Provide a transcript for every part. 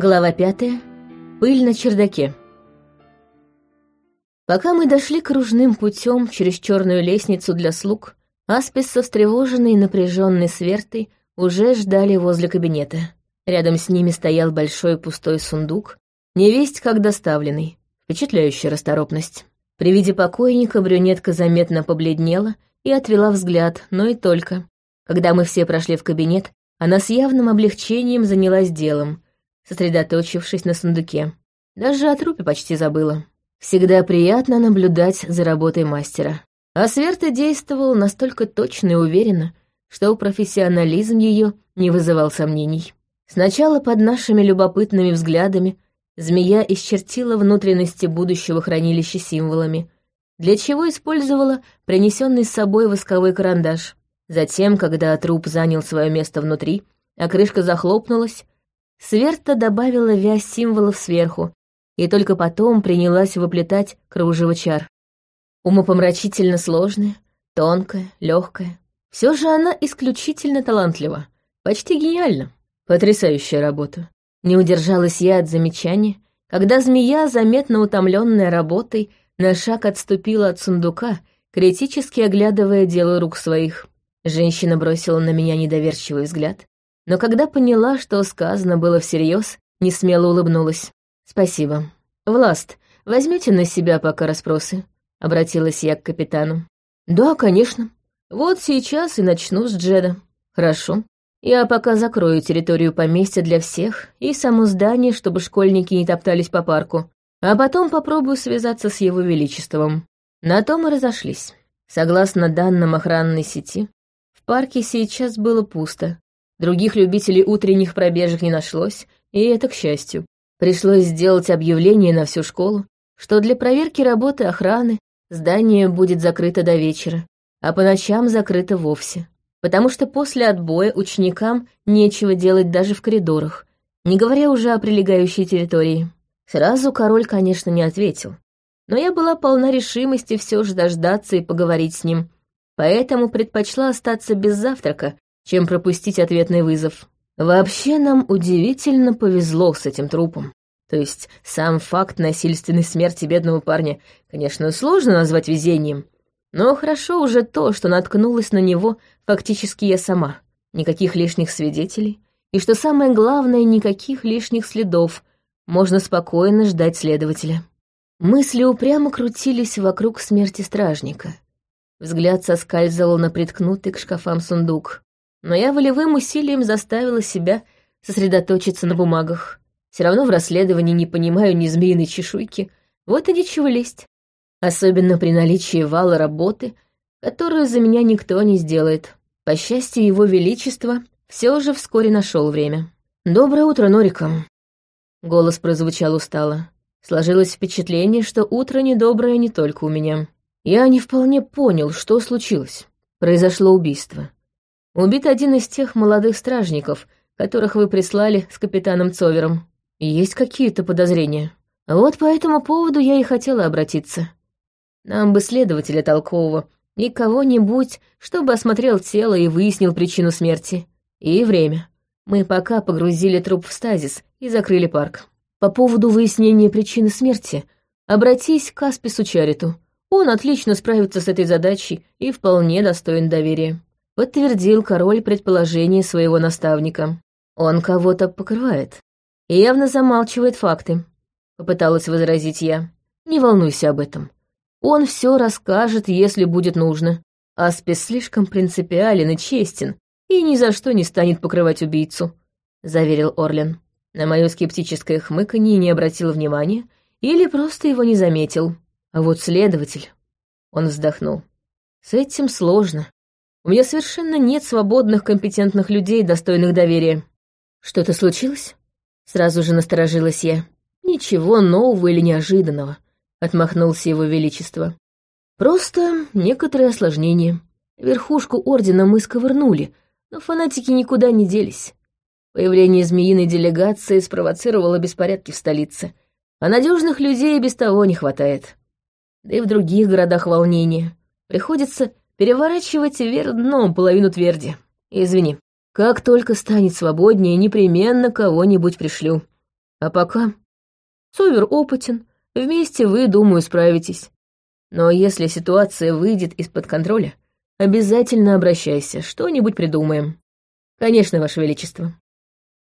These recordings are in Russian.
Глава пятая. Пыль на чердаке. Пока мы дошли кружным путем через черную лестницу для слуг, Аспис со встревоженной и напряженной свертой уже ждали возле кабинета. Рядом с ними стоял большой пустой сундук, невесть как доставленный, впечатляющая расторопность. При виде покойника брюнетка заметно побледнела и отвела взгляд, но и только. Когда мы все прошли в кабинет, она с явным облегчением занялась делом — сосредоточившись на сундуке. Даже о трупе почти забыла. Всегда приятно наблюдать за работой мастера. А Сверта действовал настолько точно и уверенно, что профессионализм ее не вызывал сомнений. Сначала под нашими любопытными взглядами змея исчертила внутренности будущего хранилища символами, для чего использовала принесенный с собой восковой карандаш. Затем, когда труп занял свое место внутри, а крышка захлопнулась, Сверта добавила вязь символов сверху и только потом принялась выплетать кружево чар. Умопомрачительно сложная, тонкая, легкая. Все же она исключительно талантлива, почти гениальна. Потрясающая работа. Не удержалась я от замечания, когда змея, заметно утомленная работой, на шаг отступила от сундука, критически оглядывая дело рук своих. Женщина бросила на меня недоверчивый взгляд, но когда поняла, что сказано было всерьез, не смело улыбнулась. «Спасибо. Власт, возьмете на себя пока расспросы?» — обратилась я к капитану. «Да, конечно. Вот сейчас и начну с Джеда. Хорошо. Я пока закрою территорию поместья для всех и само здание, чтобы школьники не топтались по парку, а потом попробую связаться с его величеством». На то мы разошлись. Согласно данным охранной сети, в парке сейчас было пусто, Других любителей утренних пробежек не нашлось, и это к счастью. Пришлось сделать объявление на всю школу, что для проверки работы охраны здание будет закрыто до вечера, а по ночам закрыто вовсе. Потому что после отбоя ученикам нечего делать даже в коридорах, не говоря уже о прилегающей территории. Сразу король, конечно, не ответил. Но я была полна решимости все же дождаться и поговорить с ним, поэтому предпочла остаться без завтрака чем пропустить ответный вызов. Вообще нам удивительно повезло с этим трупом. То есть сам факт насильственной смерти бедного парня, конечно, сложно назвать везением, но хорошо уже то, что наткнулась на него фактически я сама. Никаких лишних свидетелей, и, что самое главное, никаких лишних следов. Можно спокойно ждать следователя. Мысли упрямо крутились вокруг смерти стражника. Взгляд соскальзывал на приткнутый к шкафам сундук но я волевым усилием заставила себя сосредоточиться на бумагах. Все равно в расследовании не понимаю ни змеиной чешуйки, вот и нечего лезть. Особенно при наличии вала работы, которую за меня никто не сделает. По счастью, его величество все же вскоре нашел время. «Доброе утро, Норика!» Голос прозвучал устало. Сложилось впечатление, что утро недоброе не только у меня. Я не вполне понял, что случилось. Произошло убийство. Убит один из тех молодых стражников, которых вы прислали с капитаном Цовером. Есть какие-то подозрения? Вот по этому поводу я и хотела обратиться. Нам бы следователя толкового и кого-нибудь, чтобы осмотрел тело и выяснил причину смерти. И время. Мы пока погрузили труп в стазис и закрыли парк. По поводу выяснения причины смерти обратись к Аспису Чариту. Он отлично справится с этой задачей и вполне достоин доверия подтвердил король предположение своего наставника. Он кого-то покрывает и явно замалчивает факты, попыталась возразить я. Не волнуйся об этом. Он все расскажет, если будет нужно. Аспис слишком принципиален и честен, и ни за что не станет покрывать убийцу, заверил Орлен. На мое скептическое хмыканье не обратил внимания или просто его не заметил. А вот следователь... Он вздохнул. С этим сложно. У меня совершенно нет свободных, компетентных людей, достойных доверия. Что-то случилось? Сразу же насторожилась я. Ничего нового или неожиданного, отмахнулся его величество. Просто некоторые осложнения. Верхушку ордена мы сковырнули, но фанатики никуда не делись. Появление змеиной делегации спровоцировало беспорядки в столице, а надежных людей без того не хватает. Да и в других городах волнение. Приходится переворачивать вверх дном половину тверди. Извини, как только станет свободнее, непременно кого-нибудь пришлю. А пока Сувер опытен, вместе вы, думаю, справитесь. Но если ситуация выйдет из-под контроля, обязательно обращайся, что-нибудь придумаем. Конечно, Ваше Величество.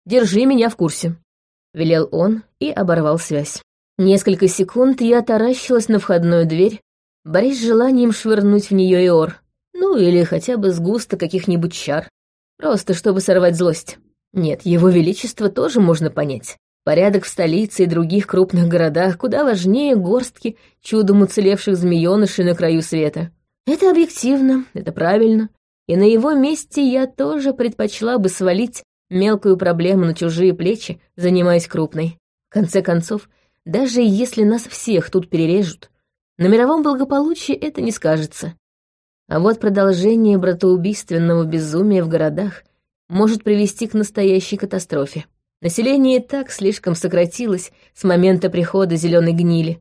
Держи меня в курсе», — велел он и оборвал связь. Несколько секунд я таращилась на входную дверь, борясь с желанием швырнуть в нее Иор. Ну или хотя бы сгусто каких-нибудь чар. Просто чтобы сорвать злость. Нет, его величество тоже можно понять. Порядок в столице и других крупных городах куда важнее горстки чудом уцелевших змеёнышей на краю света. Это объективно, это правильно. И на его месте я тоже предпочла бы свалить мелкую проблему на чужие плечи, занимаясь крупной. В конце концов, даже если нас всех тут перережут, на мировом благополучии это не скажется. А вот продолжение братоубийственного безумия в городах может привести к настоящей катастрофе. Население и так слишком сократилось с момента прихода зеленой гнили.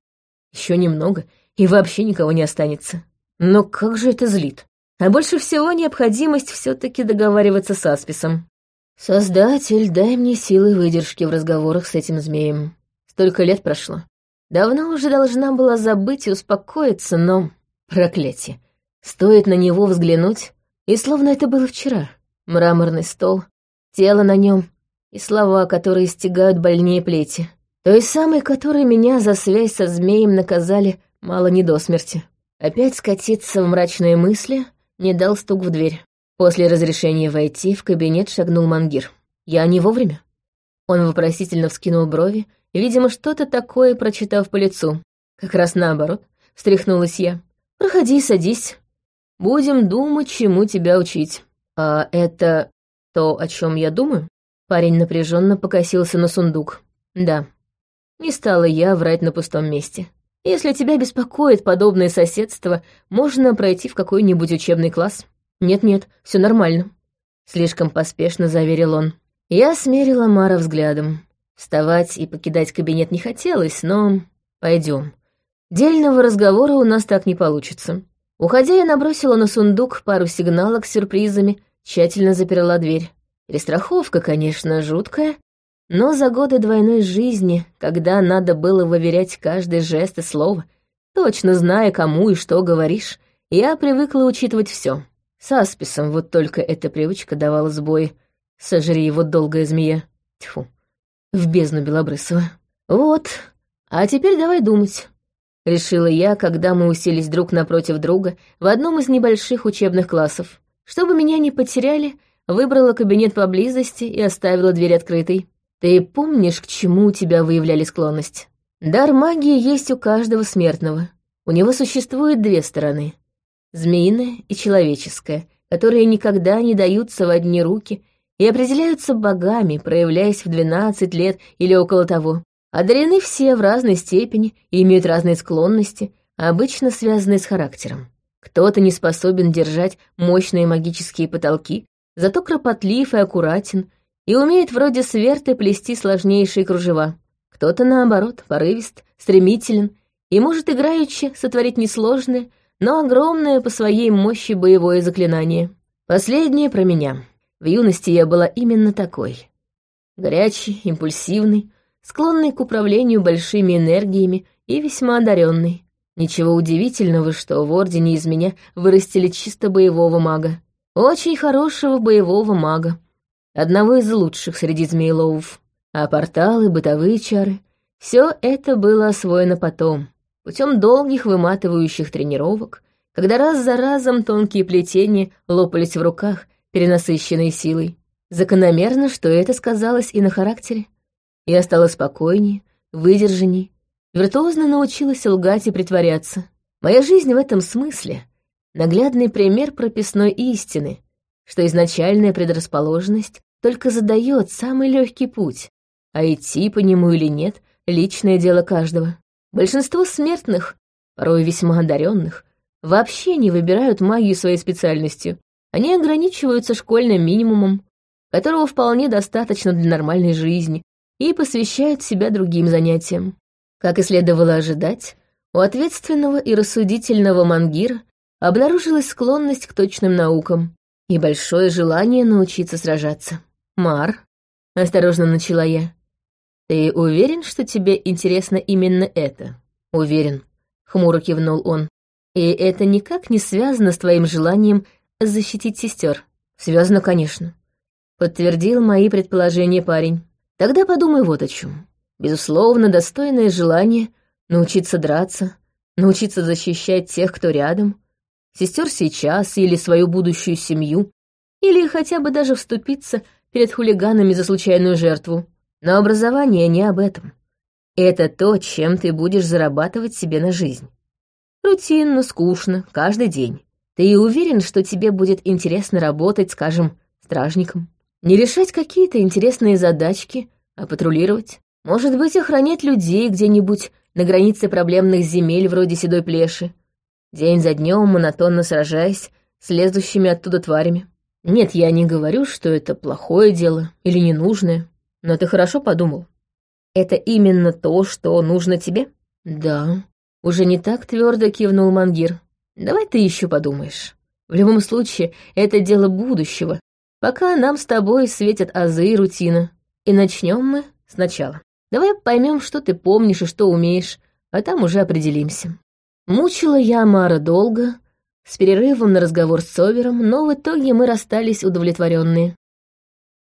Еще немного, и вообще никого не останется. Но как же это злит? А больше всего необходимость все-таки договариваться с Асписом. Создатель, дай мне силы выдержки в разговорах с этим змеем. Столько лет прошло. Давно уже должна была забыть и успокоиться, но... Проклятие. Стоит на него взглянуть, и словно это было вчера. Мраморный стол, тело на нем, и слова, которые стягают больнее плети. Той самой, которой меня за связь со змеем наказали мало не до смерти. Опять скатиться в мрачные мысли не дал стук в дверь. После разрешения войти в кабинет шагнул Мангир. Я не вовремя. Он вопросительно вскинул брови, видимо, что-то такое прочитав по лицу. Как раз наоборот, встряхнулась я. «Проходи, садись. Будем думать, чему тебя учить. А это то, о чем я думаю?» Парень напряженно покосился на сундук. Да, не стала я врать на пустом месте. Если тебя беспокоит подобное соседство, можно пройти в какой-нибудь учебный класс. Нет-нет, все нормально. Слишком поспешно заверил он. Я смерила Мара взглядом. Вставать и покидать кабинет не хотелось, но... Пойдем. Дельного разговора у нас так не получится. Уходя, я набросила на сундук пару сигналок с сюрпризами, тщательно заперла дверь. Перестраховка, конечно, жуткая, но за годы двойной жизни, когда надо было выверять каждый жест и слово, точно зная, кому и что говоришь, я привыкла учитывать все. С Асписом вот только эта привычка давала сбой. Сожри его долгая змея. Тьфу, в бездну Белобрысова. Вот, а теперь давай думать. Решила я, когда мы уселись друг напротив друга в одном из небольших учебных классов. Чтобы меня не потеряли, выбрала кабинет поблизости и оставила дверь открытой. Ты помнишь, к чему у тебя выявляли склонность? Дар магии есть у каждого смертного. У него существует две стороны — змеиная и человеческая, которые никогда не даются в одни руки и определяются богами, проявляясь в 12 лет или около того. Одарены все в разной степени и имеют разные склонности, обычно связанные с характером. Кто-то не способен держать мощные магические потолки, зато кропотлив и аккуратен, и умеет вроде сверты плести сложнейшие кружева. Кто-то, наоборот, порывист, стремителен и может играючи сотворить несложное, но огромное по своей мощи боевое заклинание. Последнее про меня. В юности я была именно такой. Горячий, импульсивный, склонный к управлению большими энергиями и весьма одаренный. Ничего удивительного, что в Ордене из меня вырастили чисто боевого мага. Очень хорошего боевого мага. Одного из лучших среди змееловов. А порталы, бытовые чары — все это было освоено потом, путем долгих выматывающих тренировок, когда раз за разом тонкие плетения лопались в руках, перенасыщенные силой. Закономерно, что это сказалось и на характере. Я стала спокойнее, выдержанней, виртуозно научилась лгать и притворяться. Моя жизнь в этом смысле наглядный пример прописной истины, что изначальная предрасположенность только задает самый легкий путь, а идти по нему или нет — личное дело каждого. Большинство смертных, порой весьма одаренных, вообще не выбирают магию своей специальностью. Они ограничиваются школьным минимумом, которого вполне достаточно для нормальной жизни, и посвящают себя другим занятиям. Как и следовало ожидать, у ответственного и рассудительного мангира обнаружилась склонность к точным наукам и большое желание научиться сражаться. «Мар», — осторожно начала я, «Ты уверен, что тебе интересно именно это?» «Уверен», — хмуро кивнул он. «И это никак не связано с твоим желанием защитить сестер. Связано, конечно», — подтвердил мои предположения парень. «Тогда подумай вот о чем. Безусловно, достойное желание научиться драться, научиться защищать тех, кто рядом, сестер сейчас или свою будущую семью, или хотя бы даже вступиться перед хулиганами за случайную жертву. Но образование не об этом. Это то, чем ты будешь зарабатывать себе на жизнь. Рутинно, скучно, каждый день. Ты уверен, что тебе будет интересно работать, скажем, стражником? Не решать какие-то интересные задачки, а патрулировать? Может быть, охранять людей где-нибудь на границе проблемных земель вроде Седой Плеши, день за днем монотонно сражаясь с лезущими оттуда тварями. Нет, я не говорю, что это плохое дело или ненужное, но ты хорошо подумал. Это именно то, что нужно тебе? Да. Уже не так твердо кивнул Мангир. Давай ты еще подумаешь. В любом случае, это дело будущего, пока нам с тобой светят азы и рутина. И начнем мы сначала. Давай поймем, что ты помнишь и что умеешь, а там уже определимся. Мучила я Мара долго, с перерывом на разговор с Совером, но в итоге мы расстались удовлетворенные.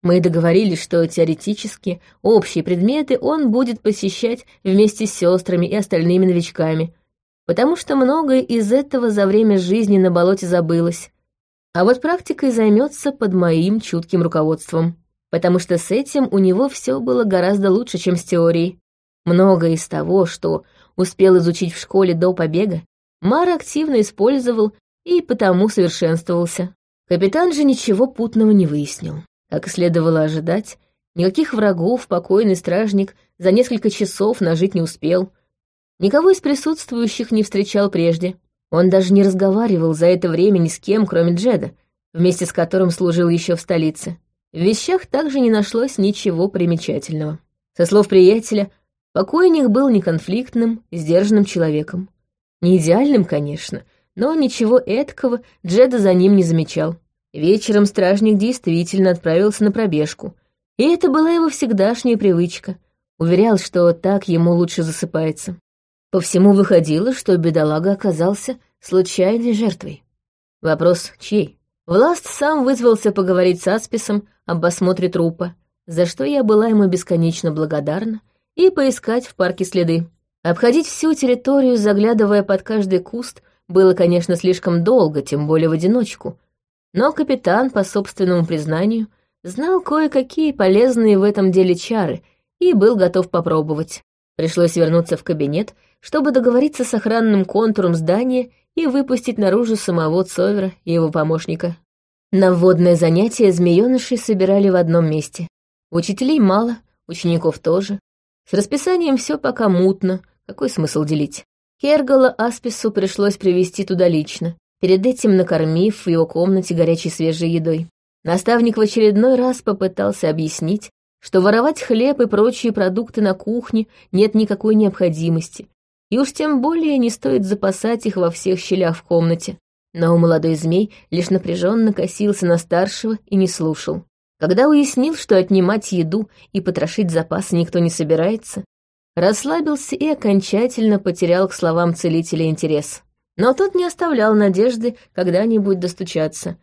Мы договорились, что теоретически общие предметы он будет посещать вместе с сестрами и остальными новичками, потому что многое из этого за время жизни на болоте забылось. А вот практикой займется под моим чутким руководством потому что с этим у него все было гораздо лучше, чем с теорией. Многое из того, что успел изучить в школе до побега, Мар активно использовал и потому совершенствовался. Капитан же ничего путного не выяснил. Как следовало ожидать, никаких врагов покойный стражник за несколько часов нажить не успел. Никого из присутствующих не встречал прежде. Он даже не разговаривал за это время ни с кем, кроме Джеда, вместе с которым служил еще в столице. В вещах также не нашлось ничего примечательного. Со слов приятеля, покойник был неконфликтным, сдержанным человеком. Не идеальным, конечно, но ничего эткого Джеда за ним не замечал. Вечером стражник действительно отправился на пробежку, и это была его всегдашняя привычка. Уверял, что так ему лучше засыпается. По всему выходило, что бедолага оказался случайной жертвой. Вопрос, чьей? Власт сам вызвался поговорить с Асписом об осмотре трупа, за что я была ему бесконечно благодарна, и поискать в парке следы. Обходить всю территорию, заглядывая под каждый куст, было, конечно, слишком долго, тем более в одиночку. Но капитан, по собственному признанию, знал кое-какие полезные в этом деле чары и был готов попробовать. Пришлось вернуться в кабинет, чтобы договориться с охранным контуром здания и выпустить наружу самого Цовера и его помощника. На вводное занятие змеёнышей собирали в одном месте. Учителей мало, учеников тоже. С расписанием все пока мутно, какой смысл делить? Кергала Аспису пришлось привести туда лично, перед этим накормив в его комнате горячей свежей едой. Наставник в очередной раз попытался объяснить, что воровать хлеб и прочие продукты на кухне нет никакой необходимости, и уж тем более не стоит запасать их во всех щелях в комнате. Но молодой змей лишь напряженно косился на старшего и не слушал. Когда уяснил, что отнимать еду и потрошить запасы никто не собирается, расслабился и окончательно потерял к словам целителя интерес. Но тот не оставлял надежды когда-нибудь достучаться.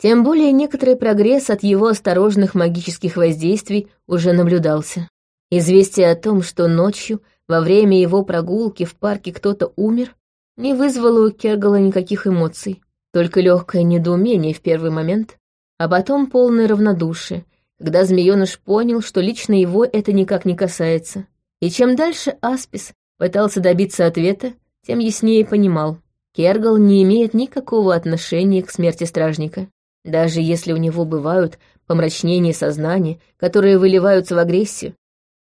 Тем более некоторый прогресс от его осторожных магических воздействий уже наблюдался. Известие о том, что ночью во время его прогулки в парке кто-то умер, не вызвало у Кергала никаких эмоций, только легкое недоумение в первый момент, а потом полное равнодушие, когда змеёныш понял, что лично его это никак не касается. И чем дальше Аспис пытался добиться ответа, тем яснее понимал, Кергал не имеет никакого отношения к смерти стражника. Даже если у него бывают помрачнения сознания, которые выливаются в агрессию,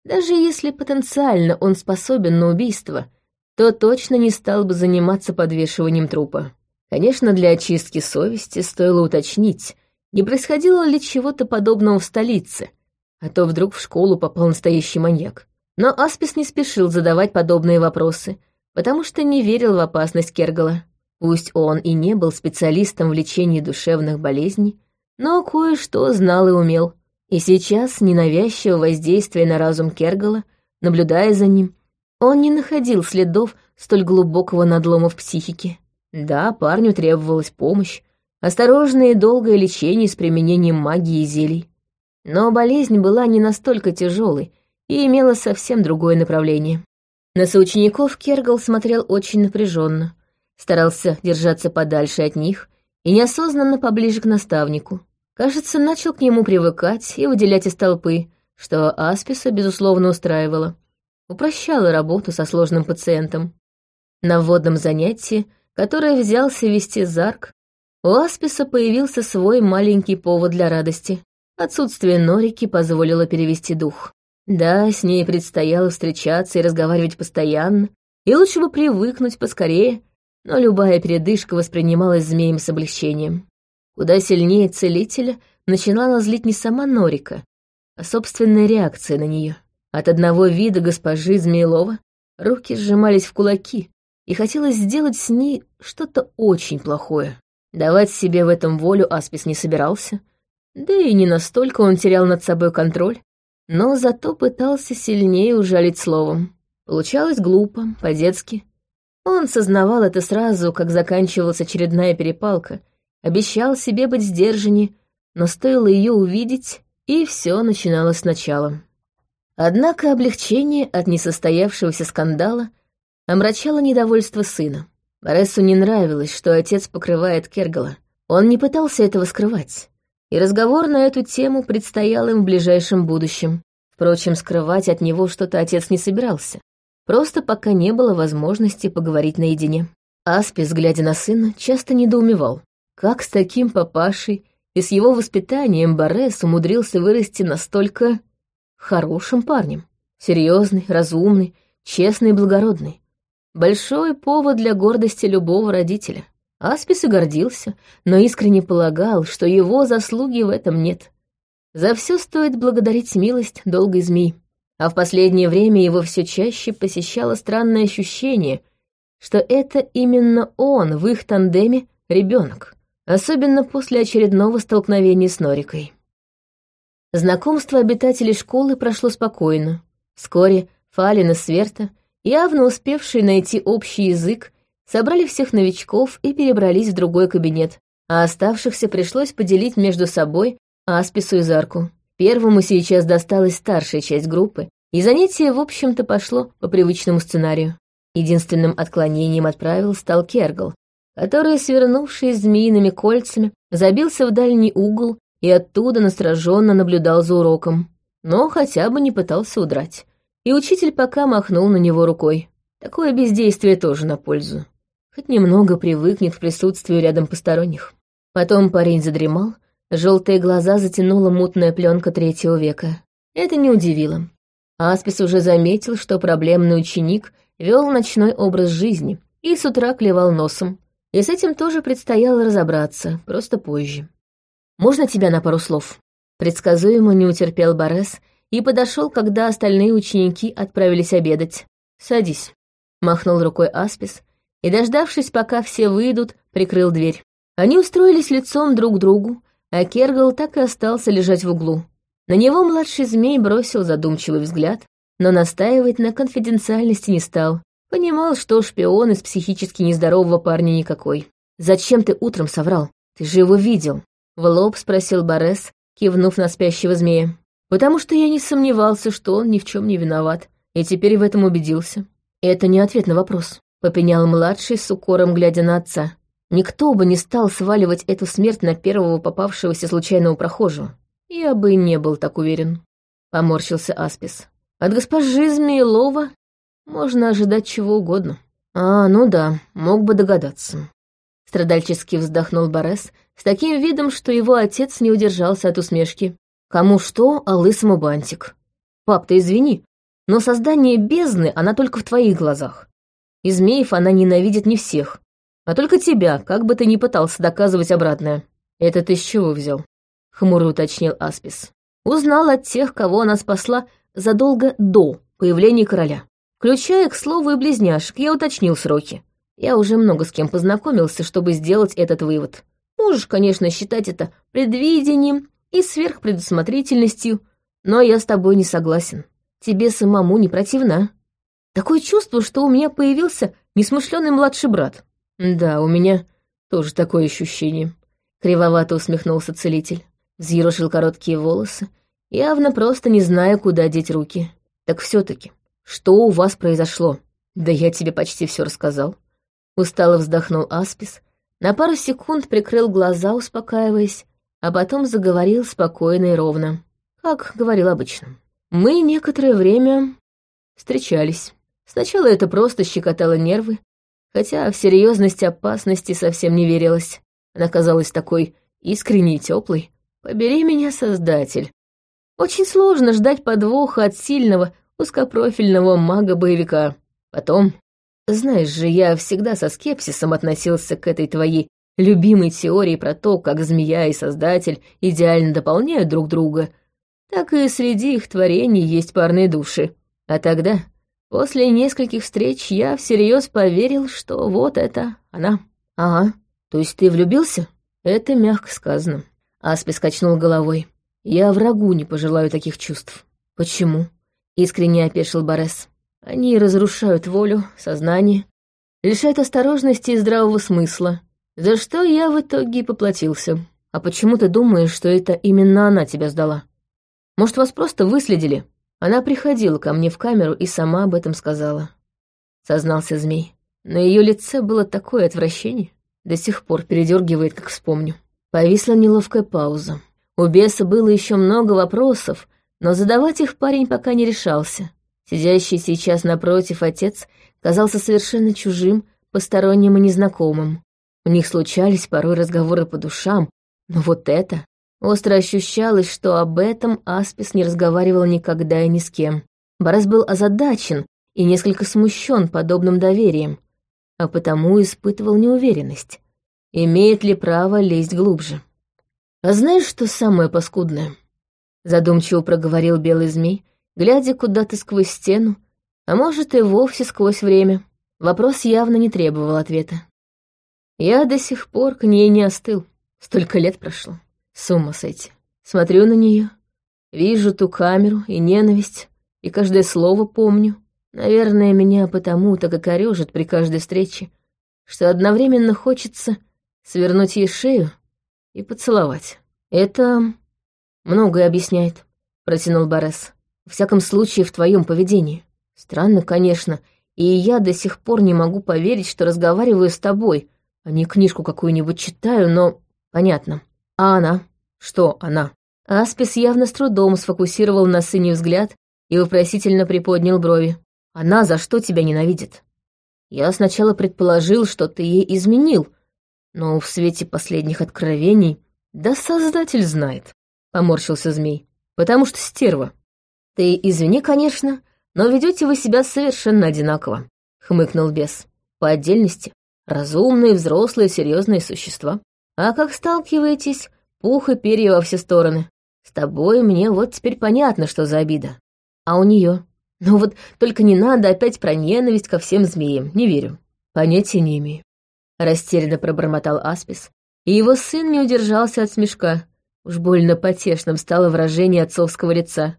даже если потенциально он способен на убийство, то точно не стал бы заниматься подвешиванием трупа. Конечно, для очистки совести стоило уточнить, не происходило ли чего-то подобного в столице, а то вдруг в школу попал настоящий маньяк. Но Аспис не спешил задавать подобные вопросы, потому что не верил в опасность Кергала. Пусть он и не был специалистом в лечении душевных болезней, но кое-что знал и умел — и сейчас ненавязчивое воздействие на разум Кергала наблюдая за ним, он не находил следов столь глубокого надлома в психике. Да, парню требовалась помощь, осторожное и долгое лечение с применением магии и зелий. Но болезнь была не настолько тяжелой и имела совсем другое направление. На соучеников Кергал смотрел очень напряженно, старался держаться подальше от них и неосознанно поближе к наставнику. Кажется, начал к нему привыкать и выделять из толпы, что Асписа, безусловно, устраивало. Упрощало работу со сложным пациентом. На вводном занятии, которое взялся вести Зарк, у Асписа появился свой маленький повод для радости. Отсутствие Норики позволило перевести дух. Да, с ней предстояло встречаться и разговаривать постоянно, и лучше бы привыкнуть поскорее, но любая передышка воспринималась змеем с облегчением. Куда сильнее целителя начинала злить не сама Норика, а собственная реакция на нее. От одного вида госпожи Змеелова руки сжимались в кулаки, и хотелось сделать с ней что-то очень плохое. Давать себе в этом волю Аспис не собирался, да и не настолько он терял над собой контроль, но зато пытался сильнее ужалить словом. Получалось глупо, по-детски. Он сознавал это сразу, как заканчивалась очередная перепалка, обещал себе быть сдержаннее, но стоило ее увидеть, и все начиналось сначала. Однако облегчение от несостоявшегося скандала омрачало недовольство сына. Боресу не нравилось, что отец покрывает Кергала. Он не пытался этого скрывать и разговор на эту тему предстоял им в ближайшем будущем. Впрочем, скрывать от него что-то отец не собирался. Просто пока не было возможности поговорить наедине. Аспис, глядя на сына, часто недоумевал, как с таким папашей и с его воспитанием Борес умудрился вырасти настолько хорошим парнем. Серьезный, разумный, честный и благородный. Большой повод для гордости любого родителя. Аспис и гордился, но искренне полагал, что его заслуги в этом нет. За все стоит благодарить милость долгой змей. А в последнее время его все чаще посещало странное ощущение, что это именно он в их тандеме ребенок, особенно после очередного столкновения с Норикой. Знакомство обитателей школы прошло спокойно. Вскоре Фалин и Сверта, явно успевшие найти общий язык, собрали всех новичков и перебрались в другой кабинет, а оставшихся пришлось поделить между собой Аспису и Зарку. Первому сейчас досталась старшая часть группы, и занятие, в общем-то, пошло по привычному сценарию. Единственным отклонением от правил стал Кергл, который, свернувшись змеиными кольцами, забился в дальний угол и оттуда настороженно наблюдал за уроком. Но хотя бы не пытался удрать. И учитель пока махнул на него рукой. Такое бездействие тоже на пользу хоть немного привыкнет к присутствию рядом посторонних. Потом парень задремал, желтые глаза затянула мутная пленка третьего века. Это не удивило. Аспис уже заметил, что проблемный ученик вел ночной образ жизни и с утра клевал носом. И с этим тоже предстояло разобраться, просто позже. «Можно тебя на пару слов?» Предсказуемо не утерпел Борес и подошел, когда остальные ученики отправились обедать. «Садись», — махнул рукой Аспис, и, дождавшись, пока все выйдут, прикрыл дверь. Они устроились лицом друг к другу, а Кергал так и остался лежать в углу. На него младший змей бросил задумчивый взгляд, но настаивать на конфиденциальности не стал. Понимал, что шпион из психически нездорового парня никакой. «Зачем ты утром соврал? Ты же его видел!» В лоб спросил Борес, кивнув на спящего змея. «Потому что я не сомневался, что он ни в чем не виноват, и теперь в этом убедился. Это не ответ на вопрос попенял младший с укором, глядя на отца. Никто бы не стал сваливать эту смерть на первого попавшегося случайного прохожего. Я бы и не был так уверен. Поморщился Аспис. От госпожи Змеелова можно ожидать чего угодно. А, ну да, мог бы догадаться. Страдальчески вздохнул Борес с таким видом, что его отец не удержался от усмешки. Кому что, а лысому бантик. Пап, ты извини, но создание бездны, она только в твоих глазах. И змеев она ненавидит не всех, а только тебя, как бы ты ни пытался доказывать обратное. Это ты с чего взял? Хмуро уточнил Аспис. Узнал от тех, кого она спасла задолго до появления короля. Включая, к слову, и близняшек, я уточнил сроки. Я уже много с кем познакомился, чтобы сделать этот вывод. Можешь, конечно, считать это предвидением и сверхпредусмотрительностью, но я с тобой не согласен. тебе самому не противно? Такое чувство, что у меня появился несмышленый младший брат. Да, у меня тоже такое ощущение. Кривовато усмехнулся целитель. Взъерошил короткие волосы, явно просто не зная, куда деть руки. Так все таки что у вас произошло? Да я тебе почти все рассказал. Устало вздохнул Аспис, на пару секунд прикрыл глаза, успокаиваясь, а потом заговорил спокойно и ровно, как говорил обычно. Мы некоторое время встречались. Сначала это просто щекотало нервы, хотя в серьезность опасности совсем не верилось. Она казалась такой искренней и теплой. Побери меня, Создатель. Очень сложно ждать подвоха от сильного, узкопрофильного мага-боевика. Потом, знаешь же, я всегда со скепсисом относился к этой твоей любимой теории про то, как змея и Создатель идеально дополняют друг друга, так и среди их творений есть парные души. А тогда, после нескольких встреч, я всерьез поверил, что вот это она. Ага, то есть ты влюбился? Это мягко сказано. Аспис качнул головой. Я врагу не пожелаю таких чувств. Почему? Искренне опешил Борес. Они разрушают волю, сознание, лишают осторожности и здравого смысла, за что я в итоге и поплатился. А почему ты думаешь, что это именно она тебя сдала? Может, вас просто выследили? Она приходила ко мне в камеру и сама об этом сказала. Сознался змей. На ее лице было такое отвращение. До сих пор передергивает, как вспомню. Повисла неловкая пауза. У беса было еще много вопросов, но задавать их парень пока не решался. Сидящий сейчас напротив отец казался совершенно чужим, посторонним и незнакомым. У них случались порой разговоры по душам, но вот это... Остро ощущалось, что об этом Аспис не разговаривал никогда и ни с кем. Борис был озадачен и несколько смущен подобным доверием, а потому испытывал неуверенность. Имеет ли право лезть глубже? «А знаешь, что самое паскудное?» Задумчиво проговорил белый змей, глядя куда-то сквозь стену, а может и вовсе сквозь время. Вопрос явно не требовал ответа. Я до сих пор к ней не остыл. Столько лет прошло. С ума сойти. Смотрю на нее, вижу ту камеру и ненависть, и каждое слово помню. Наверное, меня потому так и корёжит при каждой встрече, что одновременно хочется свернуть ей шею и поцеловать. Это многое объясняет, протянул Борес. В всяком случае, в твоем поведении. Странно, конечно, и я до сих пор не могу поверить, что разговариваю с тобой, а не книжку какую-нибудь читаю, но понятно. А она? Что она? Аспис явно с трудом сфокусировал на сыне взгляд и вопросительно приподнял брови. Она за что тебя ненавидит? Я сначала предположил, что ты ей изменил, но в свете последних откровений... Да Создатель знает, — поморщился змей, — потому что стерва. Ты извини, конечно, но ведете вы себя совершенно одинаково, — хмыкнул бес. По отдельности, разумные, взрослые, серьезные существа. А как сталкиваетесь, пух и перья во все стороны. С тобой мне вот теперь понятно, что за обида. А у нее? Ну вот только не надо опять про ненависть ко всем змеям, не верю. Понятия не имею. Растерянно пробормотал Аспис, и его сын не удержался от смешка. Уж больно потешным стало выражение отцовского лица.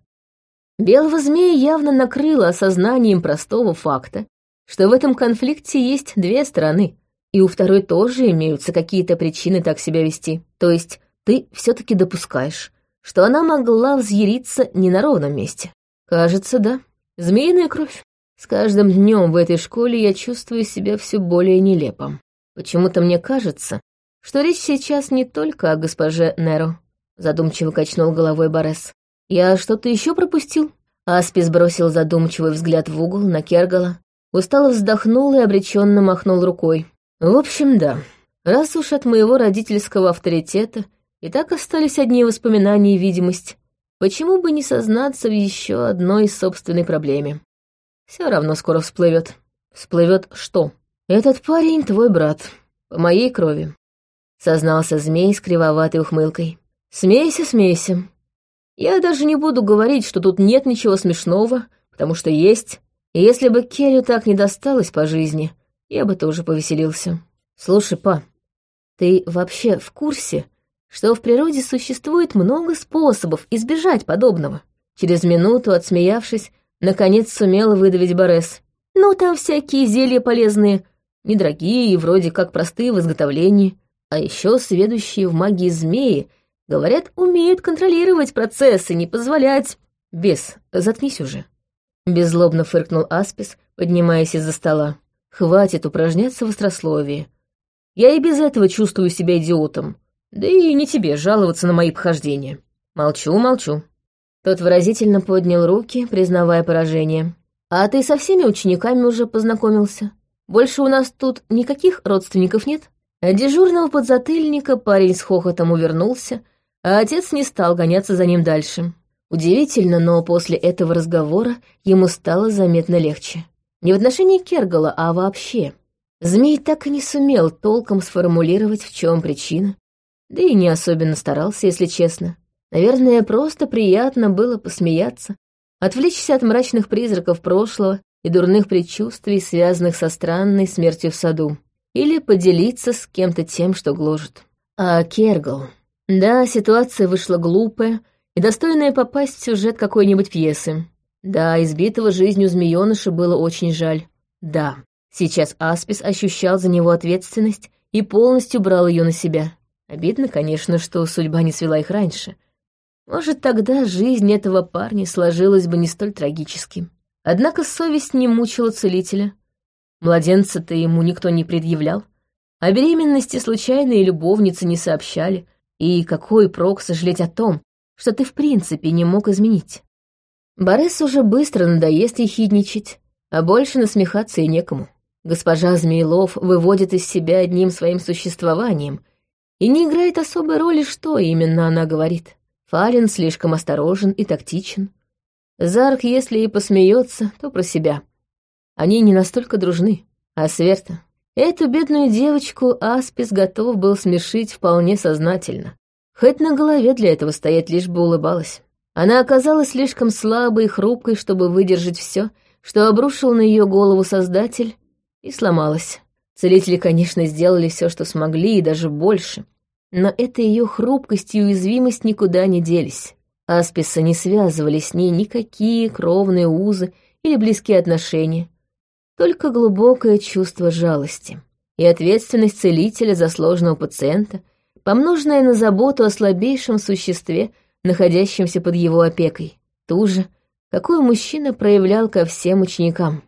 Белого змея явно накрыло осознанием простого факта, что в этом конфликте есть две стороны, и у второй тоже имеются какие-то причины так себя вести. То есть ты все-таки допускаешь, что она могла взъяриться не на ровном месте. Кажется, да. Змеиная кровь. С каждым днем в этой школе я чувствую себя все более нелепо. Почему-то мне кажется, что речь сейчас не только о госпоже Неро. Задумчиво качнул головой Борес. Я что-то еще пропустил? Аспис бросил задумчивый взгляд в угол на Кергала, устало вздохнул и обреченно махнул рукой. В общем, да. Раз уж от моего родительского авторитета и так остались одни воспоминания и видимость, почему бы не сознаться в еще одной собственной проблеме? Все равно скоро всплывет. Всплывет что? Этот парень твой брат, по моей крови. Сознался змей с кривоватой ухмылкой. Смейся, смейся. Я даже не буду говорить, что тут нет ничего смешного, потому что есть. И если бы Келли так не досталось по жизни, я бы тоже повеселился. Слушай, па, ты вообще в курсе, что в природе существует много способов избежать подобного? Через минуту, отсмеявшись, наконец сумела выдавить Борес. «Ну, там всякие зелья полезные, недорогие и вроде как простые в изготовлении, а еще сведущие в магии змеи, говорят, умеют контролировать процессы, не позволять...» «Бес, заткнись уже», — беззлобно фыркнул Аспис, поднимаясь из-за стола. «Хватит упражняться в острословии. Я и без этого чувствую себя идиотом. Да и не тебе жаловаться на мои похождения. Молчу, молчу». Тот выразительно поднял руки, признавая поражение. «А ты со всеми учениками уже познакомился? Больше у нас тут никаких родственников нет?» От дежурного подзатыльника парень с хохотом увернулся, а отец не стал гоняться за ним дальше. Удивительно, но после этого разговора ему стало заметно легче. Не в отношении Кергала, а вообще. Змей так и не сумел толком сформулировать, в чем причина, да и не особенно старался, если честно. Наверное, просто приятно было посмеяться, отвлечься от мрачных призраков прошлого и дурных предчувствий, связанных со странной смертью в саду, или поделиться с кем-то тем, что гложет. А Кергал... Да, ситуация вышла глупая и достойная попасть в сюжет какой-нибудь пьесы. Да, избитого жизнью змеёныша было очень жаль. Да, сейчас Аспис ощущал за него ответственность и полностью брал ее на себя. Обидно, конечно, что судьба не свела их раньше. Может, тогда жизнь этого парня сложилась бы не столь трагически. Однако совесть не мучила целителя. Младенца-то ему никто не предъявлял. О беременности случайные любовницы не сообщали. И какой прок сожалеть о том, что ты в принципе не мог изменить? Борис уже быстро надоест ехидничать, а больше насмехаться и некому. Госпожа Змеилов выводит из себя одним своим существованием, и не играет особой роли, что именно она говорит. Фалин слишком осторожен и тактичен. Зарк, если и посмеется, то про себя. Они не настолько дружны. А Сверта? Эту бедную девочку Аспис готов был смешить вполне сознательно. Хоть на голове для этого стоять лишь бы улыбалась. Она оказалась слишком слабой и хрупкой, чтобы выдержать все, что обрушил на ее голову Создатель, и сломалась. Целители, конечно, сделали все, что смогли, и даже больше. Но эта ее хрупкость и уязвимость никуда не делись. Асписа не связывали с ней никакие кровные узы или близкие отношения, только глубокое чувство жалости и ответственность целителя за сложного пациента, помноженная на заботу о слабейшем существе, находящемся под его опекой, ту же, какую мужчина проявлял ко всем ученикам.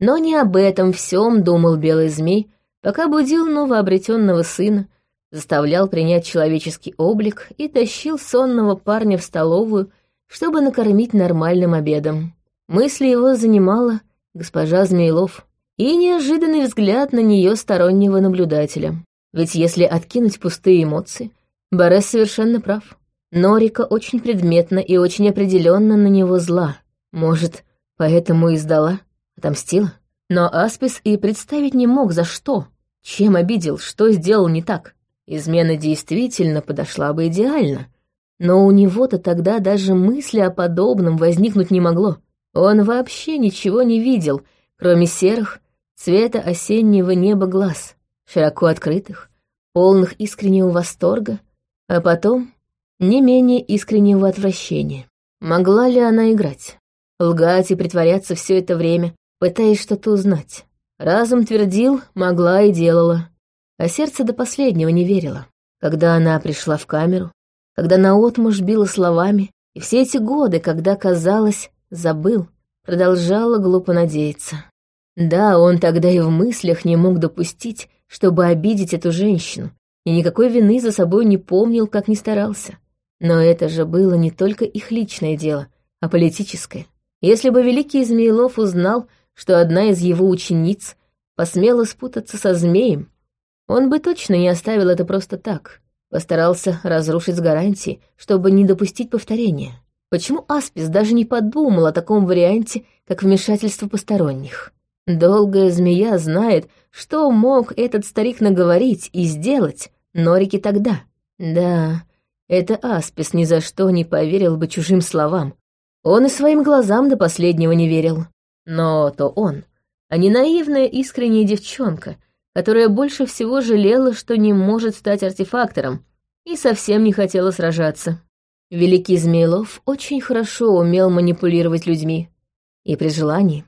Но не об этом всем думал белый змей, пока будил новообретенного сына, заставлял принять человеческий облик и тащил сонного парня в столовую, чтобы накормить нормальным обедом. Мысли его занимала госпожа Змеилов и неожиданный взгляд на нее стороннего наблюдателя. Ведь если откинуть пустые эмоции, Борес совершенно прав. Норика очень предметно и очень определенно на него зла. Может, поэтому и сдала? Отомстила? Но Аспис и представить не мог, за что. Чем обидел, что сделал не так. Измена действительно подошла бы идеально. Но у него-то тогда даже мысли о подобном возникнуть не могло. Он вообще ничего не видел, кроме серых, цвета осеннего неба глаз, широко открытых, полных искреннего восторга, а потом не менее искреннего отвращения. Могла ли она играть? Лгать и притворяться все это время, пытаясь что-то узнать. Разум твердил, могла и делала. А сердце до последнего не верило. Когда она пришла в камеру, когда наотмашь била словами, и все эти годы, когда, казалось, забыл, продолжала глупо надеяться. Да, он тогда и в мыслях не мог допустить, чтобы обидеть эту женщину, и никакой вины за собой не помнил, как ни старался. Но это же было не только их личное дело, а политическое. Если бы великий Змеилов узнал, что одна из его учениц посмела спутаться со змеем, он бы точно не оставил это просто так, постарался разрушить с гарантией, чтобы не допустить повторения. Почему Аспис даже не подумал о таком варианте, как вмешательство посторонних? Долгая змея знает, что мог этот старик наговорить и сделать Норики тогда. Да, это Аспис ни за что не поверил бы чужим словам, он и своим глазам до последнего не верил. Но то он, а не наивная искренняя девчонка, которая больше всего жалела, что не может стать артефактором, и совсем не хотела сражаться. Великий Змеилов очень хорошо умел манипулировать людьми. И при желании.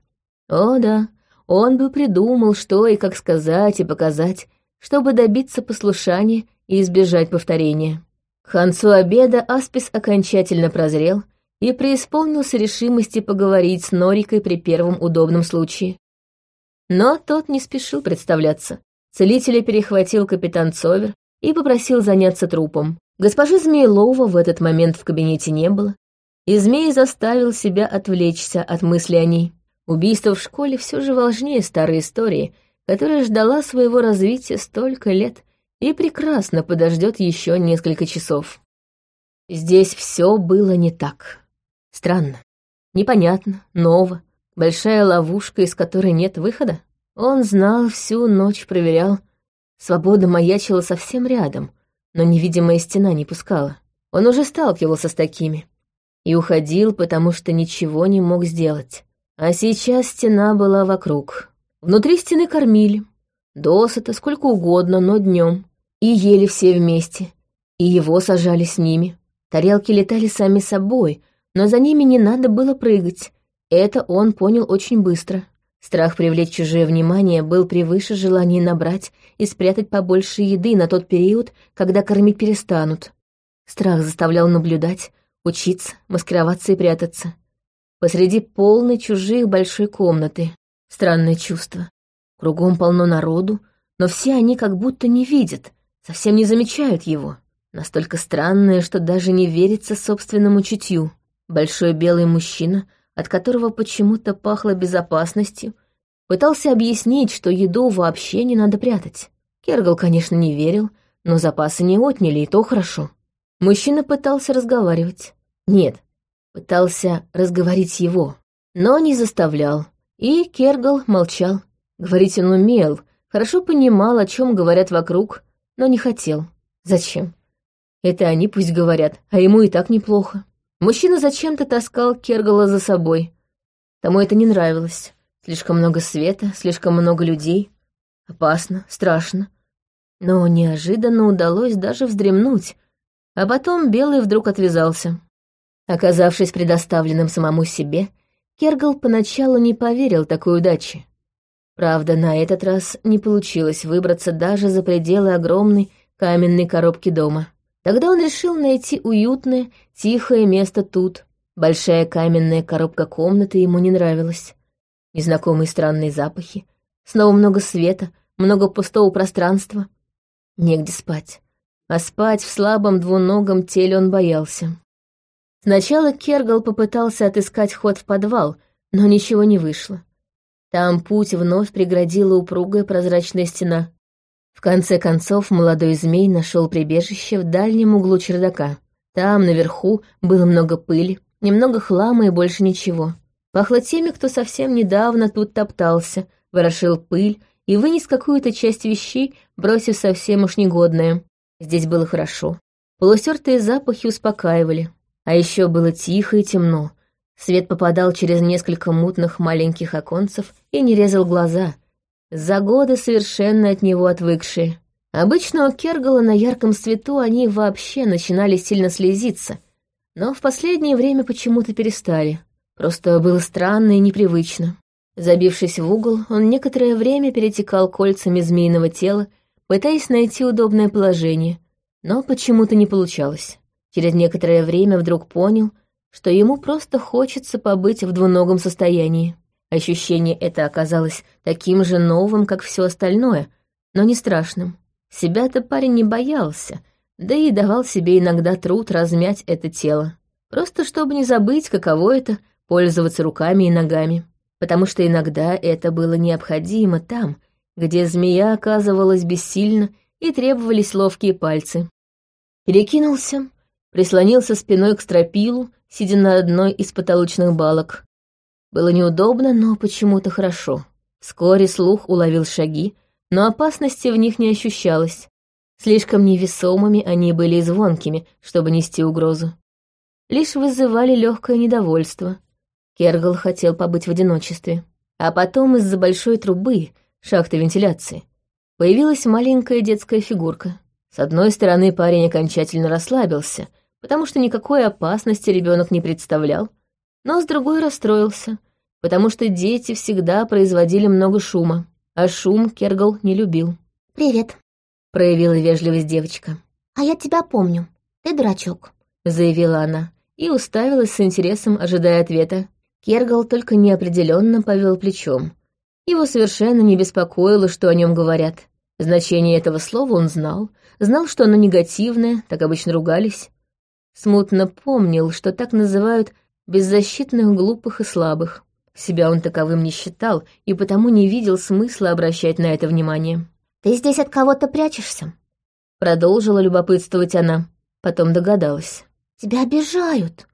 О да, он бы придумал, что и как сказать и показать, чтобы добиться послушания и избежать повторения. К концу обеда Аспис окончательно прозрел и преисполнился решимости поговорить с Норикой при первом удобном случае. Но тот не спешил представляться. Целителя перехватил капитан Цовер и попросил заняться трупом. Госпожи Змеелова в этот момент в кабинете не было, и змей заставил себя отвлечься от мысли о ней. Убийство в школе все же важнее старой истории, которая ждала своего развития столько лет и прекрасно подождет еще несколько часов. Здесь все было не так. Странно, непонятно, ново, большая ловушка, из которой нет выхода. Он знал, всю ночь проверял. Свобода маячила совсем рядом, но невидимая стена не пускала. Он уже сталкивался с такими. И уходил, потому что ничего не мог сделать. А сейчас стена была вокруг. Внутри стены кормили. Досыта, сколько угодно, но днем. И ели все вместе. И его сажали с ними. Тарелки летали сами собой, но за ними не надо было прыгать. Это он понял очень быстро. Страх привлечь чужое внимание был превыше желания набрать и спрятать побольше еды на тот период, когда кормить перестанут. Страх заставлял наблюдать, учиться, маскироваться и прятаться посреди полной чужих большой комнаты. Странное чувство. Кругом полно народу, но все они как будто не видят, совсем не замечают его. Настолько странное, что даже не верится собственному чутью. Большой белый мужчина, от которого почему-то пахло безопасностью, пытался объяснить, что еду вообще не надо прятать. Кергал, конечно, не верил, но запасы не отняли, и то хорошо. Мужчина пытался разговаривать. Нет, Пытался разговорить его, но не заставлял. И Кергал молчал. Говорить он умел, хорошо понимал, о чем говорят вокруг, но не хотел. Зачем? Это они пусть говорят, а ему и так неплохо. Мужчина зачем-то таскал Кергала за собой. Тому это не нравилось. Слишком много света, слишком много людей. Опасно, страшно. Но неожиданно удалось даже вздремнуть, а потом Белый вдруг отвязался. Оказавшись предоставленным самому себе, Кергал поначалу не поверил такой удаче. Правда, на этот раз не получилось выбраться даже за пределы огромной каменной коробки дома. Тогда он решил найти уютное, тихое место тут. Большая каменная коробка комнаты ему не нравилась. Незнакомые странные запахи, снова много света, много пустого пространства. Негде спать. А спать в слабом двуногом теле он боялся. Сначала Кергал попытался отыскать ход в подвал, но ничего не вышло. Там путь вновь преградила упругая прозрачная стена. В конце концов молодой змей нашел прибежище в дальнем углу чердака. Там, наверху, было много пыли, немного хлама и больше ничего. Пахло теми, кто совсем недавно тут топтался, ворошил пыль и вынес какую-то часть вещей, бросив совсем уж негодное. Здесь было хорошо. Полустертые запахи успокаивали. А еще было тихо и темно. Свет попадал через несколько мутных маленьких оконцев и не резал глаза. За годы совершенно от него отвыкшие. Обычно у Кергала на ярком свету они вообще начинали сильно слезиться, но в последнее время почему-то перестали. Просто было странно и непривычно. Забившись в угол, он некоторое время перетекал кольцами змеиного тела, пытаясь найти удобное положение, но почему-то не получалось. Через некоторое время вдруг понял, что ему просто хочется побыть в двуногом состоянии. Ощущение это оказалось таким же новым, как все остальное, но не страшным. Себя-то парень не боялся, да и давал себе иногда труд размять это тело. Просто чтобы не забыть, каково это — пользоваться руками и ногами. Потому что иногда это было необходимо там, где змея оказывалась бессильна и требовались ловкие пальцы. Перекинулся, прислонился спиной к стропилу, сидя на одной из потолочных балок. Было неудобно, но почему-то хорошо. Вскоре слух уловил шаги, но опасности в них не ощущалось. Слишком невесомыми они были и звонкими, чтобы нести угрозу. Лишь вызывали легкое недовольство. Кергал хотел побыть в одиночестве. А потом из-за большой трубы, шахты вентиляции, появилась маленькая детская фигурка. С одной стороны, парень окончательно расслабился, потому что никакой опасности ребенок не представлял, но с другой расстроился, потому что дети всегда производили много шума, а шум Кергал не любил. «Привет», — проявила вежливость девочка. «А я тебя помню. Ты дурачок», — заявила она и уставилась с интересом, ожидая ответа. Кергал только неопределенно повел плечом. Его совершенно не беспокоило, что о нем говорят. Значение этого слова он знал, знал, что оно негативное, так обычно ругались. Смутно помнил, что так называют беззащитных, глупых и слабых. Себя он таковым не считал и потому не видел смысла обращать на это внимание. «Ты здесь от кого-то прячешься?» Продолжила любопытствовать она, потом догадалась. «Тебя обижают.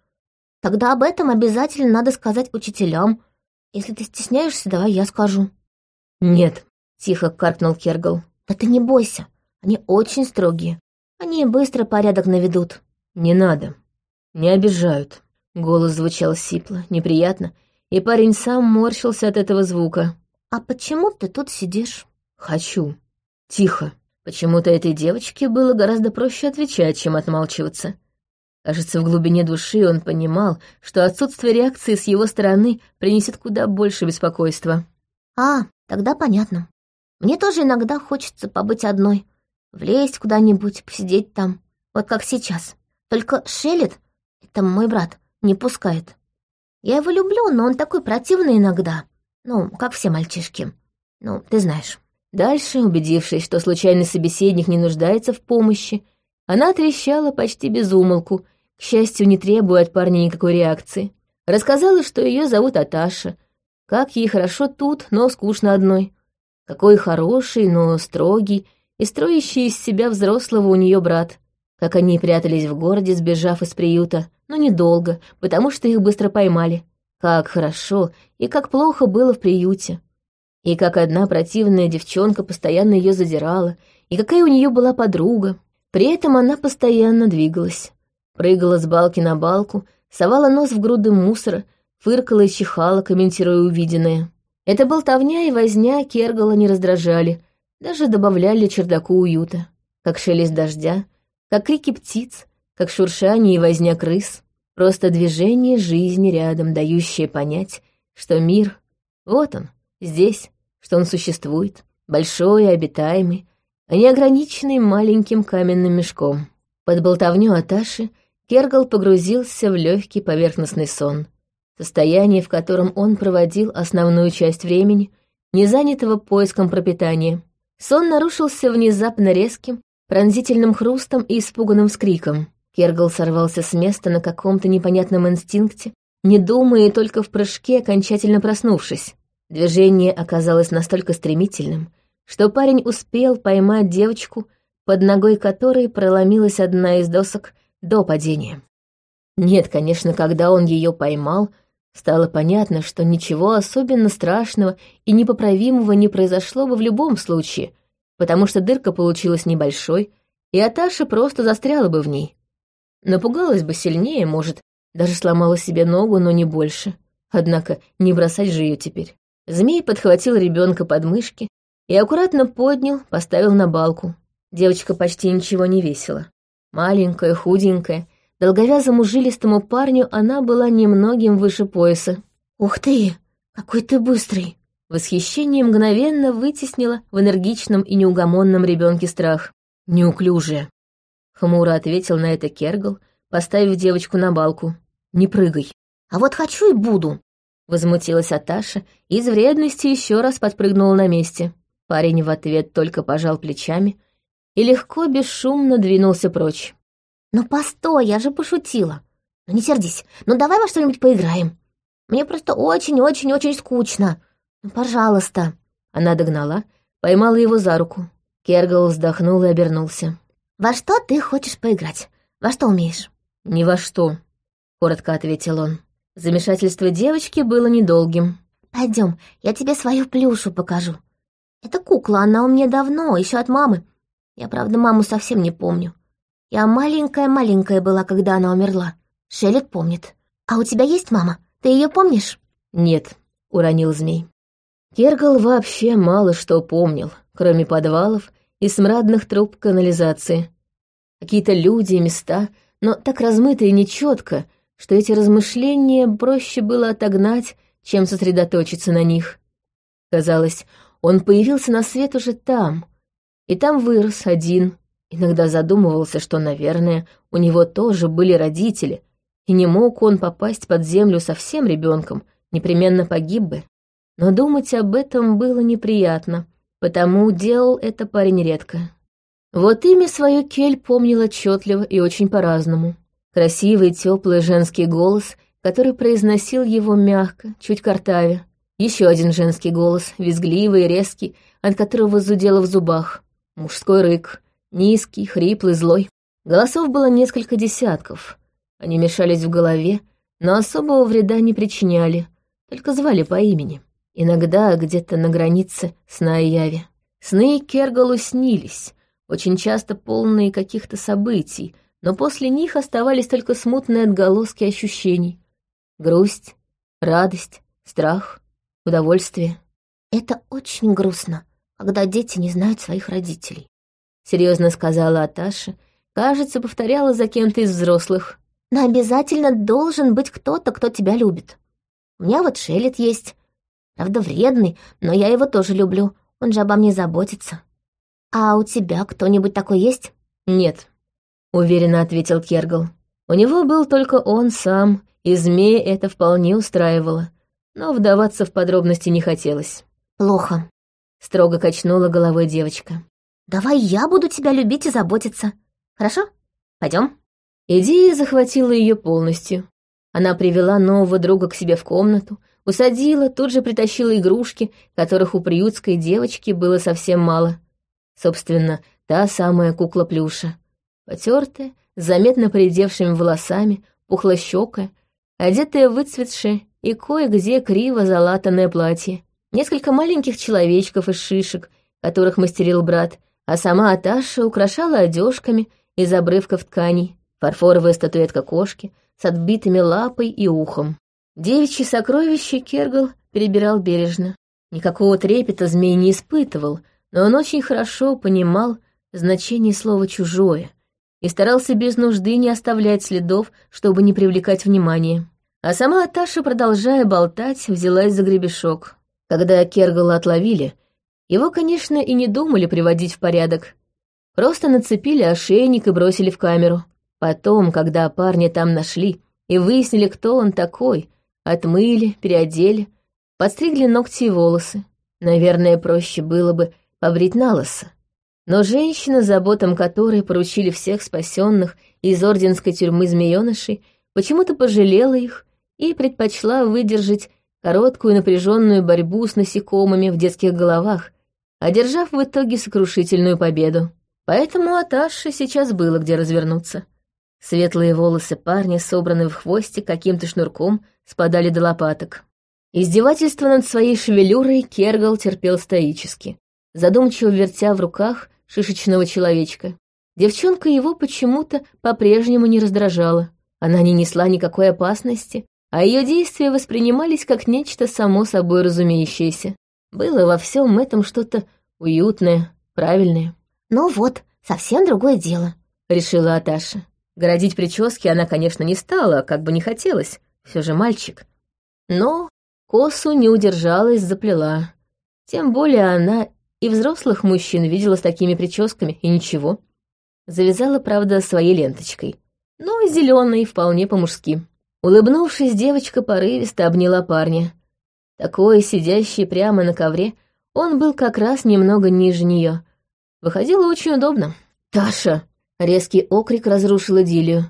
Тогда об этом обязательно надо сказать учителям. Если ты стесняешься, давай я скажу». «Нет», — тихо каркнул Кергал. «Да ты не бойся, они очень строгие. Они быстро порядок наведут». «Не надо. Не обижают». Голос звучал сипло, неприятно, и парень сам морщился от этого звука. «А почему ты тут сидишь?» «Хочу. Тихо». Почему-то этой девочке было гораздо проще отвечать, чем отмалчиваться. Кажется, в глубине души он понимал, что отсутствие реакции с его стороны принесет куда больше беспокойства. «А, тогда понятно. Мне тоже иногда хочется побыть одной, влезть куда-нибудь, посидеть там, вот как сейчас. Только Шелет, это мой брат, не пускает. Я его люблю, но он такой противный иногда. Ну, как все мальчишки. Ну, ты знаешь». Дальше, убедившись, что случайный собеседник не нуждается в помощи, она трещала почти без умолку, к счастью, не требуя от парня никакой реакции. Рассказала, что ее зовут Аташа, как ей хорошо тут, но скучно одной. Какой хороший, но строгий и строящий из себя взрослого у нее брат. Как они прятались в городе, сбежав из приюта, но недолго, потому что их быстро поймали. Как хорошо и как плохо было в приюте. И как одна противная девчонка постоянно ее задирала, и какая у нее была подруга. При этом она постоянно двигалась прыгала с балки на балку, совала нос в груды мусора, фыркала и чихала, комментируя увиденное. Эта болтовня и возня Кергала не раздражали, даже добавляли чердаку уюта. Как шелест дождя, как крики птиц, как шуршание и возня крыс. Просто движение жизни рядом, дающее понять, что мир, вот он, здесь, что он существует, большой и обитаемый, а не ограниченный маленьким каменным мешком. Под болтовню Аташи Кергал погрузился в легкий поверхностный сон, состояние, в котором он проводил основную часть времени, не занятого поиском пропитания. Сон нарушился внезапно резким, пронзительным хрустом и испуганным скриком. Кергал сорвался с места на каком-то непонятном инстинкте, не думая только в прыжке, окончательно проснувшись. Движение оказалось настолько стремительным, что парень успел поймать девочку, под ногой которой проломилась одна из досок до падения. Нет, конечно, когда он ее поймал, стало понятно, что ничего особенно страшного и непоправимого не произошло бы в любом случае, потому что дырка получилась небольшой, и Аташа просто застряла бы в ней. Напугалась бы сильнее, может, даже сломала себе ногу, но не больше. Однако не бросать же ее теперь. Змей подхватил ребенка под мышки и аккуратно поднял, поставил на балку. Девочка почти ничего не весила. Маленькая, худенькая, долговязому жилистому парню она была немногим выше пояса. «Ух ты, какой ты быстрый!» Восхищение мгновенно вытеснило в энергичном и неугомонном ребенке страх. «Неуклюжая!» Хмуро ответил на это Кергл, поставив девочку на балку. «Не прыгай!» «А вот хочу и буду!» Возмутилась Аташа и из вредности еще раз подпрыгнула на месте. Парень в ответ только пожал плечами, и легко, бесшумно двинулся прочь. «Ну постой, я же пошутила. Ну не сердись, ну давай во что-нибудь поиграем. Мне просто очень-очень-очень скучно. Ну, пожалуйста». Она догнала, поймала его за руку. Кергал вздохнул и обернулся. «Во что ты хочешь поиграть? Во что умеешь?» «Ни во что», — коротко ответил он. Замешательство девочки было недолгим. Пойдем, я тебе свою плюшу покажу. Это кукла, она у меня давно, еще от мамы. Я, правда, маму совсем не помню. Я маленькая-маленькая была, когда она умерла. Шелет помнит. А у тебя есть мама? Ты ее помнишь? Нет, уронил змей. Кергал вообще мало что помнил, кроме подвалов и смрадных труб канализации. Какие-то люди и места, но так размыто и нечетко, что эти размышления проще было отогнать, чем сосредоточиться на них. Казалось, он появился на свет уже там, и там вырос один. Иногда задумывался, что, наверное, у него тоже были родители, и не мог он попасть под землю совсем ребенком, непременно погиб бы. Но думать об этом было неприятно, потому делал это парень редко. Вот имя свое Кель помнил отчетливо и очень по-разному. Красивый, теплый женский голос, который произносил его мягко, чуть картаве. Еще один женский голос, визгливый и резкий, от которого зудело в зубах. Мужской рык, низкий, хриплый, злой. Голосов было несколько десятков. Они мешались в голове, но особого вреда не причиняли, только звали по имени. Иногда где-то на границе сна и яви. Сны Кергалу снились, очень часто полные каких-то событий, но после них оставались только смутные отголоски ощущений. Грусть, радость, страх, удовольствие. «Это очень грустно, когда дети не знают своих родителей», — серьезно сказала Аташа, кажется, повторяла за кем-то из взрослых. «Но обязательно должен быть кто-то, кто тебя любит. У меня вот Шелет есть. Правда, вредный, но я его тоже люблю, он же обо мне заботится. «А у тебя кто-нибудь такой есть?» «Нет», — уверенно ответил Кергал. У него был только он сам, и змея это вполне устраивало, но вдаваться в подробности не хотелось. «Плохо», — строго качнула головой девочка. «Давай я буду тебя любить и заботиться. Хорошо? Пойдем. Идея захватила ее полностью. Она привела нового друга к себе в комнату, усадила, тут же притащила игрушки, которых у приютской девочки было совсем мало. Собственно, та самая кукла плюша. Потертая, с заметно поредевшими волосами, пухлощекая, одетая выцветшее и кое-где криво залатанное платье. Несколько маленьких человечков из шишек, которых мастерил брат, а сама Аташа украшала одежками из обрывков тканей, фарфоровая статуэтка кошки с отбитыми лапой и ухом. Девичьи сокровища Кергал перебирал бережно. Никакого трепета змей не испытывал, но он очень хорошо понимал значение слова «чужое» и старался без нужды не оставлять следов, чтобы не привлекать внимания. А сама Аташа, продолжая болтать, взялась за гребешок. Когда Кергала отловили, его, конечно, и не думали приводить в порядок. Просто нацепили ошейник и бросили в камеру. Потом, когда парня там нашли и выяснили, кто он такой, отмыли, переодели, подстригли ногти и волосы. Наверное, проще было бы побрить на. Но женщина, заботам которой поручили всех спасенных из орденской тюрьмы змеёнышей, почему-то пожалела их и предпочла выдержать короткую напряженную борьбу с насекомыми в детских головах, одержав в итоге сокрушительную победу. Поэтому Аташе сейчас было где развернуться. Светлые волосы парня, собранные в хвосте каким-то шнурком, спадали до лопаток. Издевательство над своей шевелюрой Кергал терпел стоически задумчиво вертя в руках шишечного человечка. Девчонка его почему-то по-прежнему не раздражала. Она не несла никакой опасности, а ее действия воспринимались как нечто само собой разумеющееся. Было во всем этом что-то уютное, правильное. «Ну вот, совсем другое дело», — решила Аташа. Городить прически она, конечно, не стала, как бы не хотелось, все же мальчик. Но косу не удержалась, заплела. Тем более она и взрослых мужчин видела с такими прическами, и ничего. Завязала, правда, своей ленточкой. Но зеленой, вполне по-мужски. Улыбнувшись, девочка порывисто обняла парня. Такой, сидящий прямо на ковре, он был как раз немного ниже нее. Выходило очень удобно. «Таша!» — резкий окрик разрушил идиллию.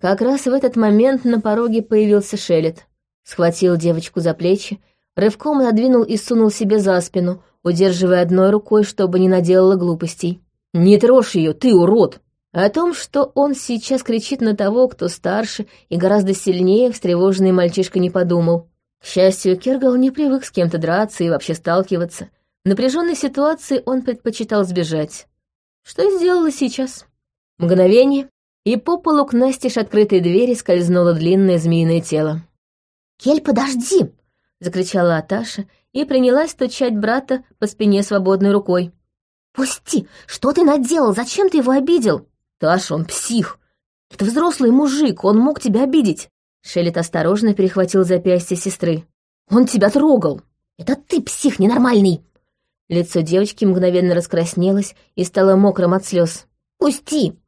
Как раз в этот момент на пороге появился Шелет. Схватил девочку за плечи, рывком надвинул и сунул себе за спину, удерживая одной рукой, чтобы не наделала глупостей. «Не трожь ее, ты урод!» О том, что он сейчас кричит на того, кто старше и гораздо сильнее, встревоженный мальчишка не подумал. К счастью, Кергал не привык с кем-то драться и вообще сталкиваться. В напряженной ситуации он предпочитал сбежать. Что сделала сейчас? Мгновение, и по полу к настежь открытой двери скользнуло длинное змеиное тело. «Кель, подожди!» — закричала Аташа и принялась стучать брата по спине свободной рукой. «Пусти! Что ты наделал? Зачем ты его обидел?» «Таша, он псих! Это взрослый мужик, он мог тебя обидеть!» Шелет осторожно перехватил запястье сестры. Он тебя трогал!» «Это ты, псих ненормальный!» Лицо девочки мгновенно раскраснелось и стало мокрым от слез. «Пусти!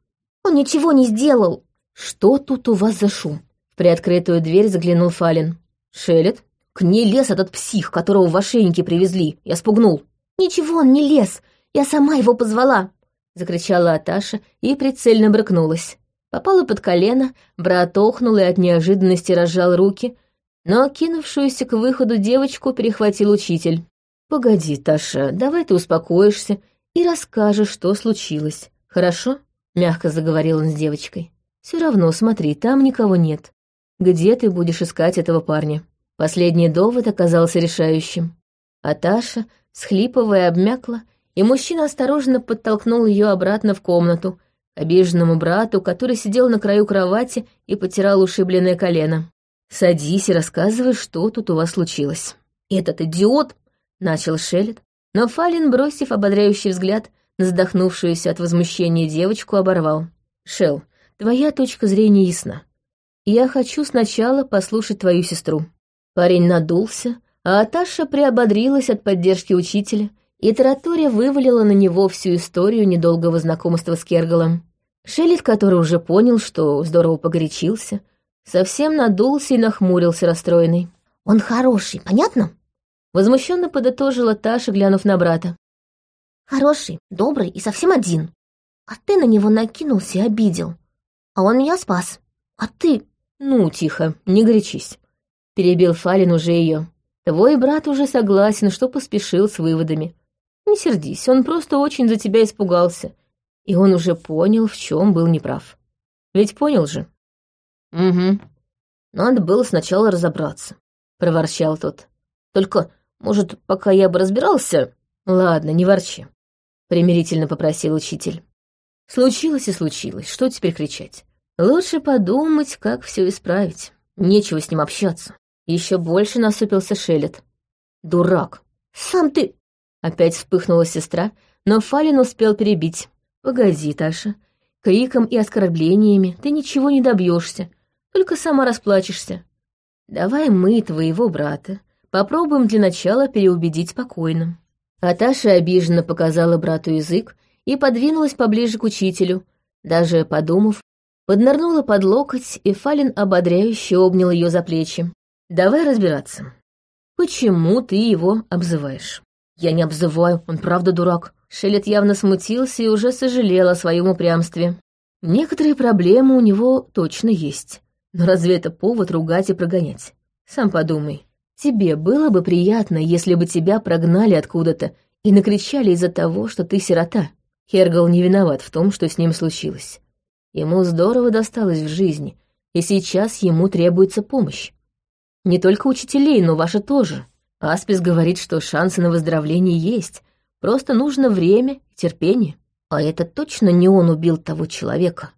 Он ничего не сделал!» «Что тут у вас за шум?» В приоткрытую дверь заглянул Фалин. «Шелет? К ней лез этот псих, которого в ошейнике привезли. Я спугнул». «Ничего он не лез. Я сама его позвала!» Закричала Аташа и прицельно брыкнулась. Попала под колено, брат охнул и от неожиданности разжал руки, но кинувшуюся к выходу девочку перехватил учитель. «Погоди, Таша, давай ты успокоишься и расскажешь, что случилось. Хорошо?» — мягко заговорил он с девочкой. «Все равно, смотри, там никого нет. Где ты будешь искать этого парня?» Последний довод оказался решающим. А Таша, схлипывая, обмякла, и мужчина осторожно подтолкнул ее обратно в комнату, обиженному брату, который сидел на краю кровати и потирал ушибленное колено. «Садись и рассказывай, что тут у вас случилось». «Этот идиот!» — начал Шелет, но Фалин, бросив ободряющий взгляд на задохнувшуюся от возмущения девочку, оборвал. «Шел, твоя точка зрения ясна. Я хочу сначала послушать твою сестру». Парень надулся, а Аташа приободрилась от поддержки учителя — и таратория вывалила на него всю историю недолгого знакомства с Кергалом. Шелит, который уже понял, что здорово погорячился, совсем надулся и нахмурился расстроенный. «Он хороший, понятно?» Возмущенно подытожила Таша, глянув на брата. «Хороший, добрый и совсем один. А ты на него накинулся и обидел. А он меня спас. А ты...» «Ну, тихо, не горячись», — перебил Фалин уже ее. «Твой брат уже согласен, что поспешил с выводами. Не сердись, он просто очень за тебя испугался. И он уже понял, в чем был неправ. Ведь понял же? Угу. Надо было сначала разобраться, проворчал тот. Только, может, пока я бы разбирался... Ладно, не ворчи, примирительно попросил учитель. Случилось и случилось, что теперь кричать? Лучше подумать, как все исправить. Нечего с ним общаться. Еще больше насупился Шелет. Дурак. Сам ты... Опять вспыхнула сестра, но Фалин успел перебить. «Погоди, Таша. Криком и оскорблениями ты ничего не добьешься, только сама расплачешься. Давай мы, твоего брата, попробуем для начала переубедить спокойно». А Таша обиженно показала брату язык и подвинулась поближе к учителю, даже подумав, поднырнула под локоть, и Фалин ободряюще обнял ее за плечи. «Давай разбираться. Почему ты его обзываешь?» «Я не обзываю, он правда дурак». Шелет явно смутился и уже сожалел о своем упрямстве. Некоторые проблемы у него точно есть. Но разве это повод ругать и прогонять? Сам подумай. Тебе было бы приятно, если бы тебя прогнали откуда-то и накричали из-за того, что ты сирота. Хергал не виноват в том, что с ним случилось. Ему здорово досталось в жизни, и сейчас ему требуется помощь. Не только учителей, но ваша тоже. Аспис говорит, что шансы на выздоровление есть, просто нужно время и терпение. А это точно не он убил того человека?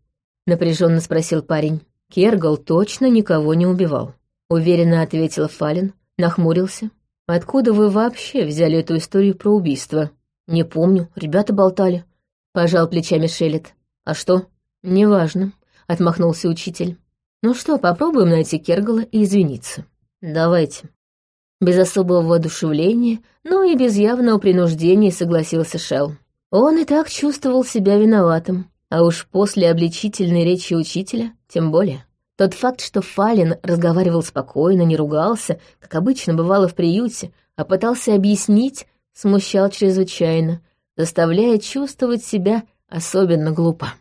Напряженно спросил парень. Кергал точно никого не убивал. Уверенно ответила Фалин, нахмурился. Откуда вы вообще взяли эту историю про убийство? Не помню, ребята болтали. Пожал плечами Шелет. А что? Неважно, отмахнулся учитель. Ну что, попробуем найти Кергала и извиниться. Давайте. Без особого воодушевления, но и без явного принуждения согласился Шел. Он и так чувствовал себя виноватым, а уж после обличительной речи учителя тем более. Тот факт, что Фалин разговаривал спокойно, не ругался, как обычно бывало в приюте, а пытался объяснить, смущал чрезвычайно, заставляя чувствовать себя особенно глупо.